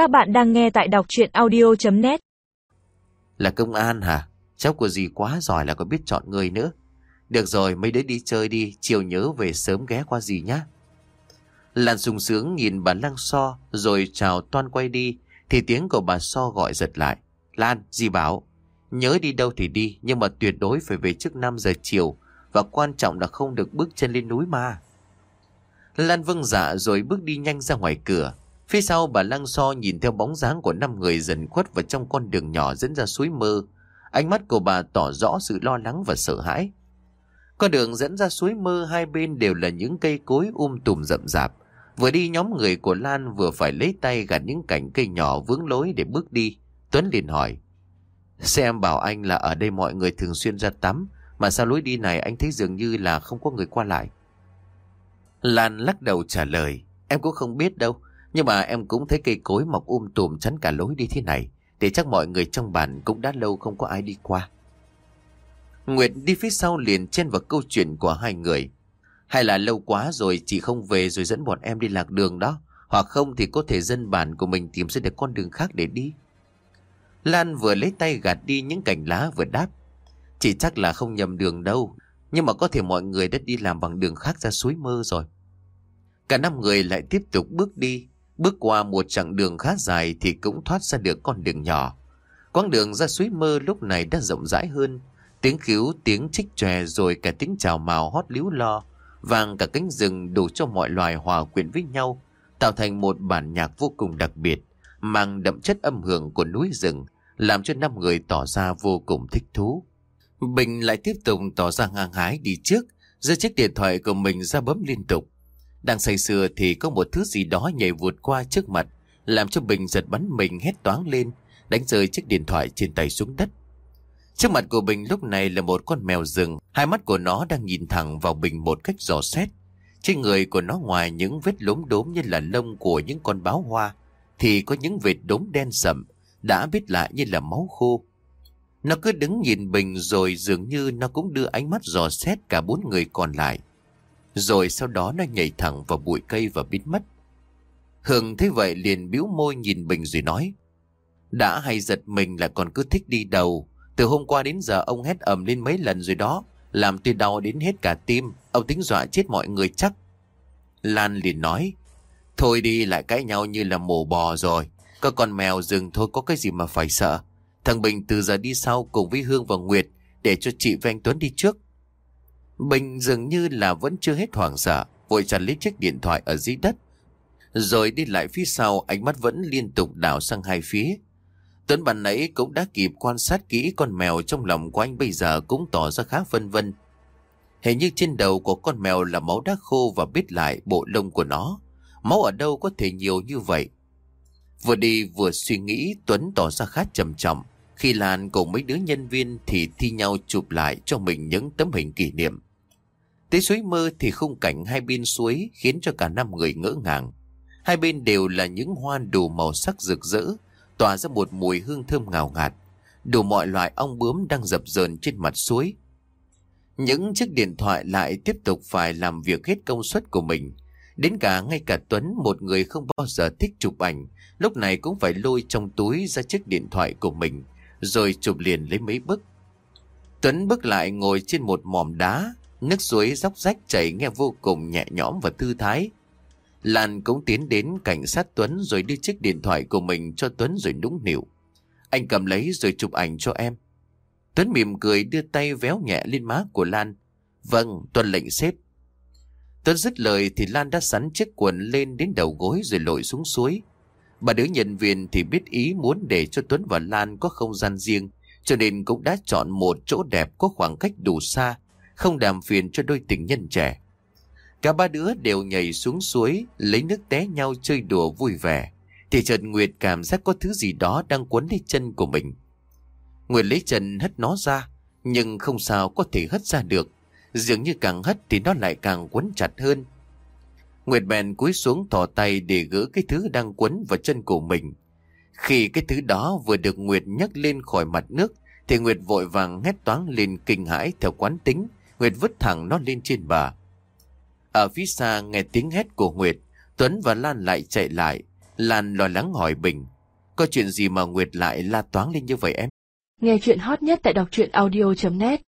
Các bạn đang nghe tại đọc chuyện audio.net Là công an hả? Cháu của dì quá giỏi là có biết chọn người nữa. Được rồi, mấy đứa đi chơi đi, chiều nhớ về sớm ghé qua dì nhá. Lan sung sướng nhìn bà Lăng So rồi chào toan quay đi thì tiếng của bà So gọi giật lại. Lan, dì bảo, nhớ đi đâu thì đi nhưng mà tuyệt đối phải về trước 5 giờ chiều và quan trọng là không được bước chân lên núi mà. Lan vâng dạ rồi bước đi nhanh ra ngoài cửa. Phía sau bà Lăng So nhìn theo bóng dáng của năm người dần khuất vào trong con đường nhỏ dẫn ra suối mơ. Ánh mắt của bà tỏ rõ sự lo lắng và sợ hãi. Con đường dẫn ra suối mơ hai bên đều là những cây cối um tùm rậm rạp. Vừa đi nhóm người của Lan vừa phải lấy tay gạt những cành cây nhỏ vướng lối để bước đi. Tuấn liền hỏi. Xem bảo anh là ở đây mọi người thường xuyên ra tắm, mà sao lối đi này anh thấy dường như là không có người qua lại. Lan lắc đầu trả lời. Em cũng không biết đâu, nhưng mà em cũng thấy cây cối mọc um tùm chắn cả lối đi thế này. Thì chắc mọi người trong bản cũng đã lâu không có ai đi qua. Nguyệt đi phía sau liền chen vào câu chuyện của hai người. Hay là lâu quá rồi chị không về rồi dẫn bọn em đi lạc đường đó. Hoặc không thì có thể dân bản của mình tìm ra được con đường khác để đi. Lan vừa lấy tay gạt đi những cành lá vừa đáp. Chỉ chắc là không nhầm đường đâu. Nhưng mà có thể mọi người đã đi làm bằng đường khác ra suối mơ rồi. Cả năm người lại tiếp tục bước đi. Bước qua một chặng đường khá dài thì cũng thoát ra được con đường nhỏ. Quãng đường ra suối mơ lúc này đã rộng rãi hơn. Tiếng khiếu, tiếng chích chòe rồi cả tiếng chào màu hót líu lo. Vàng cả cánh rừng đủ cho mọi loài hòa quyện với nhau, tạo thành một bản nhạc vô cùng đặc biệt, mang đậm chất âm hưởng của núi rừng, làm cho năm người tỏ ra vô cùng thích thú. Bình lại tiếp tục tỏ ra ngang hái đi trước, giơ chiếc điện thoại của mình ra bấm liên tục. Đang say sưa thì có một thứ gì đó nhảy vụt qua trước mặt, làm cho Bình giật bắn mình hét toáng lên, đánh rơi chiếc điện thoại trên tay xuống đất. Trước mặt của Bình lúc này là một con mèo rừng, hai mắt của nó đang nhìn thẳng vào Bình một cách dò xét. Trên người của nó ngoài những vết lốm đốm như là lông của những con báo hoa, thì có những vệt đốm đen sậm, đã biết lại như là máu khô. Nó cứ đứng nhìn Bình rồi dường như nó cũng đưa ánh mắt dò xét cả bốn người còn lại. Rồi sau đó nó nhảy thẳng vào bụi cây và biến mất. Hương thấy vậy liền bĩu môi nhìn Bình rồi nói. Đã hay giật mình là còn cứ thích đi đầu. Từ hôm qua đến giờ ông hét ầm lên mấy lần rồi đó. Làm tôi đau đến hết cả tim. Ông tính dọa chết mọi người chắc. Lan liền nói. Thôi đi, lại cãi nhau như là mổ bò rồi. Có con mèo rừng thôi, có cái gì mà phải sợ. Thằng Bình từ giờ đi sau cùng với Hương và Nguyệt để cho chị và anh Tuấn đi trước. Bình dường như là vẫn chưa hết hoảng sợ, vội chặt lấy chiếc điện thoại ở dưới đất. Rồi đi lại phía sau, ánh mắt vẫn liên tục đảo sang hai phía. Tuấn bàn nãy cũng đã kịp quan sát kỹ con mèo trong lòng của anh bây giờ cũng tỏ ra khá phân vân. Hình như trên đầu của con mèo là máu đã khô và biết lại bộ lông của nó. Máu ở đâu có thể nhiều như vậy? Vừa đi vừa suy nghĩ Tuấn tỏ ra khá trầm trọng. Khi Lan cùng mấy đứa nhân viên thì thi nhau chụp lại cho mình những tấm hình kỷ niệm. Tới suối mơ thì khung cảnh hai bên suối khiến cho cả năm người ngỡ ngàng. Hai bên đều là những hoa đủ màu sắc rực rỡ, tỏa ra một mùi hương thơm ngào ngạt. Đủ mọi loại ong bướm đang dập dờn trên mặt suối. Những chiếc điện thoại lại tiếp tục phải làm việc hết công suất của mình. Đến cả ngay cả Tuấn, một người không bao giờ thích chụp ảnh, lúc này cũng phải lôi trong túi ra chiếc điện thoại của mình, rồi chụp liền lấy mấy bức. Tuấn bước lại ngồi trên một mỏm đá, nước suối róc rách chảy nghe vô cùng nhẹ nhõm và thư thái. Lan cũng tiến đến cảnh sát Tuấn rồi đưa chiếc điện thoại của mình cho Tuấn rồi nũng nịu. Anh cầm lấy rồi chụp ảnh cho em. Tuấn mỉm cười đưa tay véo nhẹ lên má của Lan. Vâng, tuần lệnh xếp. Tuấn dứt lời thì Lan đã sắn chiếc quần lên đến đầu gối rồi lội xuống suối. Bà đứa nhân viên thì biết ý muốn để cho Tuấn và Lan có không gian riêng, cho nên cũng đã chọn một chỗ đẹp có khoảng cách đủ xa, không đàm phiền cho đôi tình nhân trẻ. Cả ba đứa đều nhảy xuống suối, lấy nước té nhau chơi đùa vui vẻ. Thì Trần Nguyệt cảm giác có thứ gì đó đang quấn lấy chân của mình. Nguyệt lấy chân hất nó ra, nhưng không sao có thể hất ra được. Dường như càng hất thì nó lại càng quấn chặt hơn. Nguyệt bèn cúi xuống thò tay để gỡ cái thứ đang quấn vào chân của mình. Khi cái thứ đó vừa được Nguyệt nhấc lên khỏi mặt nước, thì Nguyệt vội vàng hét toáng lên kinh hãi theo quán tính. Nguyệt vứt thẳng nó lên trên bờ. Ở phía xa nghe tiếng hét của Nguyệt, Tuấn và Lan lại chạy lại. Lan lo lắng hỏi Bình. Có chuyện gì mà Nguyệt lại la toáng lên như vậy em? Nghe chuyện hot nhất tại đọc truyện audio.net